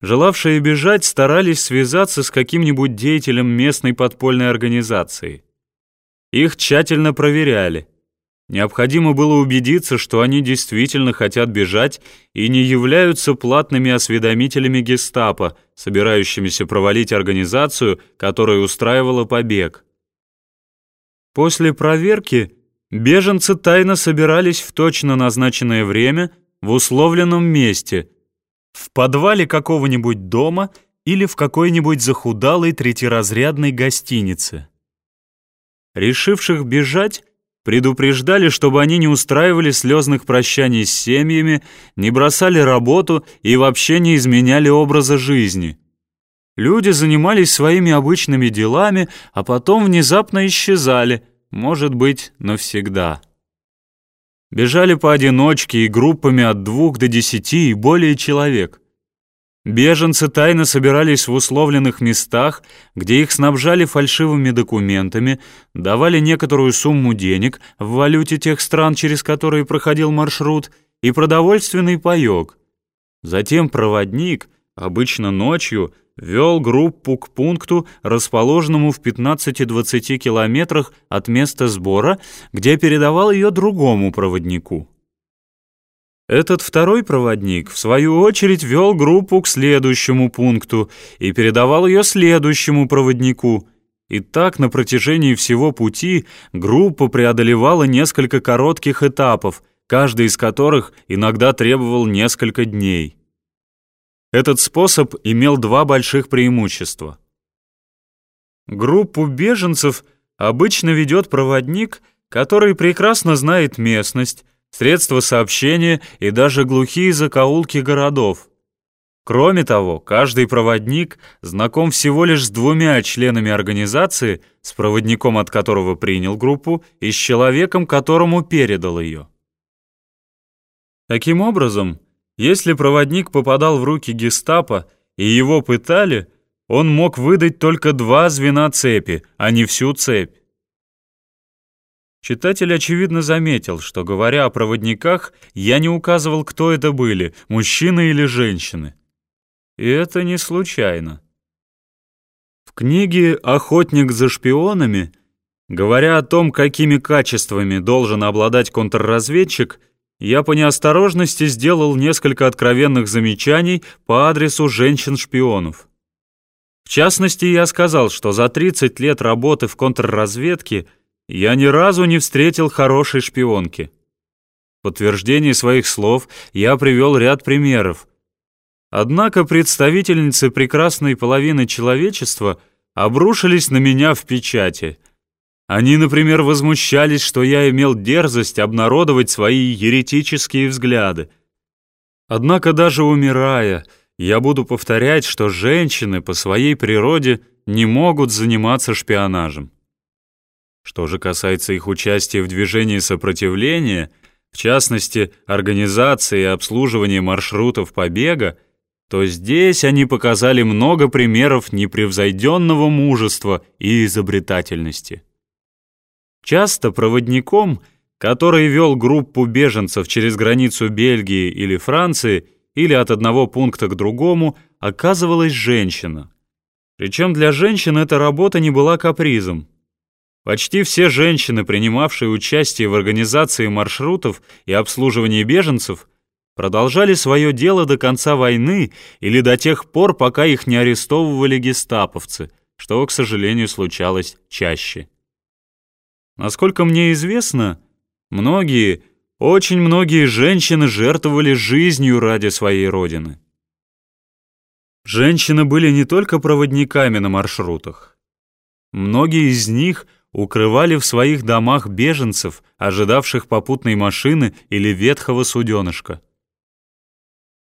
Желавшие бежать старались связаться с каким-нибудь деятелем местной подпольной организации. Их тщательно проверяли. Необходимо было убедиться, что они действительно хотят бежать и не являются платными осведомителями гестапо, собирающимися провалить организацию, которая устраивала побег. После проверки беженцы тайно собирались в точно назначенное время в условленном месте – в подвале какого-нибудь дома или в какой-нибудь захудалой третьеразрядной гостинице. Решивших бежать, предупреждали, чтобы они не устраивали слезных прощаний с семьями, не бросали работу и вообще не изменяли образа жизни. Люди занимались своими обычными делами, а потом внезапно исчезали, может быть, навсегда. Бежали поодиночке и группами от двух до десяти и более человек. Беженцы тайно собирались в условленных местах, где их снабжали фальшивыми документами, давали некоторую сумму денег в валюте тех стран, через которые проходил маршрут, и продовольственный паёк. Затем проводник, обычно ночью, вел группу к пункту, расположенному в 15-20 километрах от места сбора, где передавал ее другому проводнику. Этот второй проводник, в свою очередь, вел группу к следующему пункту и передавал ее следующему проводнику. И так на протяжении всего пути группа преодолевала несколько коротких этапов, каждый из которых иногда требовал несколько дней. Этот способ имел два больших преимущества. Группу беженцев обычно ведет проводник, который прекрасно знает местность, средства сообщения и даже глухие закоулки городов. Кроме того, каждый проводник знаком всего лишь с двумя членами организации, с проводником, от которого принял группу, и с человеком, которому передал ее. Таким образом, если проводник попадал в руки гестапо и его пытали, он мог выдать только два звена цепи, а не всю цепь. Читатель, очевидно, заметил, что, говоря о проводниках, я не указывал, кто это были, мужчины или женщины. И это не случайно. В книге «Охотник за шпионами», говоря о том, какими качествами должен обладать контрразведчик, я по неосторожности сделал несколько откровенных замечаний по адресу женщин-шпионов. В частности, я сказал, что за 30 лет работы в контрразведке я ни разу не встретил хорошей шпионки. В подтверждение своих слов я привел ряд примеров. Однако представительницы прекрасной половины человечества обрушились на меня в печати – они, например, возмущались, что я имел дерзость обнародовать свои еретические взгляды. Однако даже умирая, я буду повторять, что женщины по своей природе не могут заниматься шпионажем. Что же касается их участия в движении сопротивления, в частности, организации и обслуживания маршрутов побега, то здесь они показали много примеров непревзойденного мужества и изобретательности. Часто проводником, который вел группу беженцев через границу Бельгии или Франции или от одного пункта к другому, оказывалась женщина. Причем для женщин эта работа не была капризом. Почти все женщины, принимавшие участие в организации маршрутов и обслуживании беженцев, продолжали свое дело до конца войны или до тех пор, пока их не арестовывали гестаповцы, что, к сожалению, случалось чаще. Насколько мне известно, многие, очень многие женщины жертвовали жизнью ради своей родины. Женщины были не только проводниками на маршрутах. Многие из них укрывали в своих домах беженцев, ожидавших попутной машины или ветхого суденышка.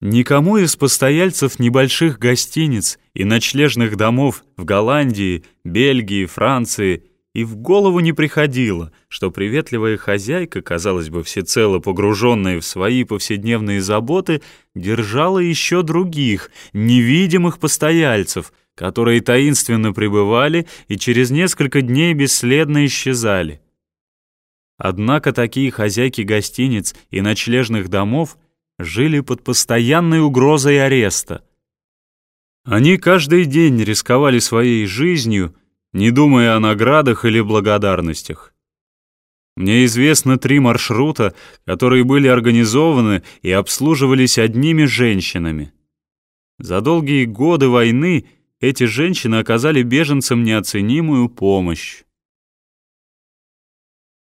Никому из постояльцев небольших гостиниц и ночлежных домов в Голландии, Бельгии, Франции – и в голову не приходило, что приветливая хозяйка, казалось бы, всецело погруженная в свои повседневные заботы, держала еще других, невидимых постояльцев, которые таинственно пребывали и через несколько дней бесследно исчезали. Однако такие хозяйки гостиниц и ночлежных домов жили под постоянной угрозой ареста. Они каждый день рисковали своей жизнью, не думая о наградах или благодарностях. Мне известно три маршрута, которые были организованы и обслуживались одними женщинами. За долгие годы войны эти женщины оказали беженцам неоценимую помощь.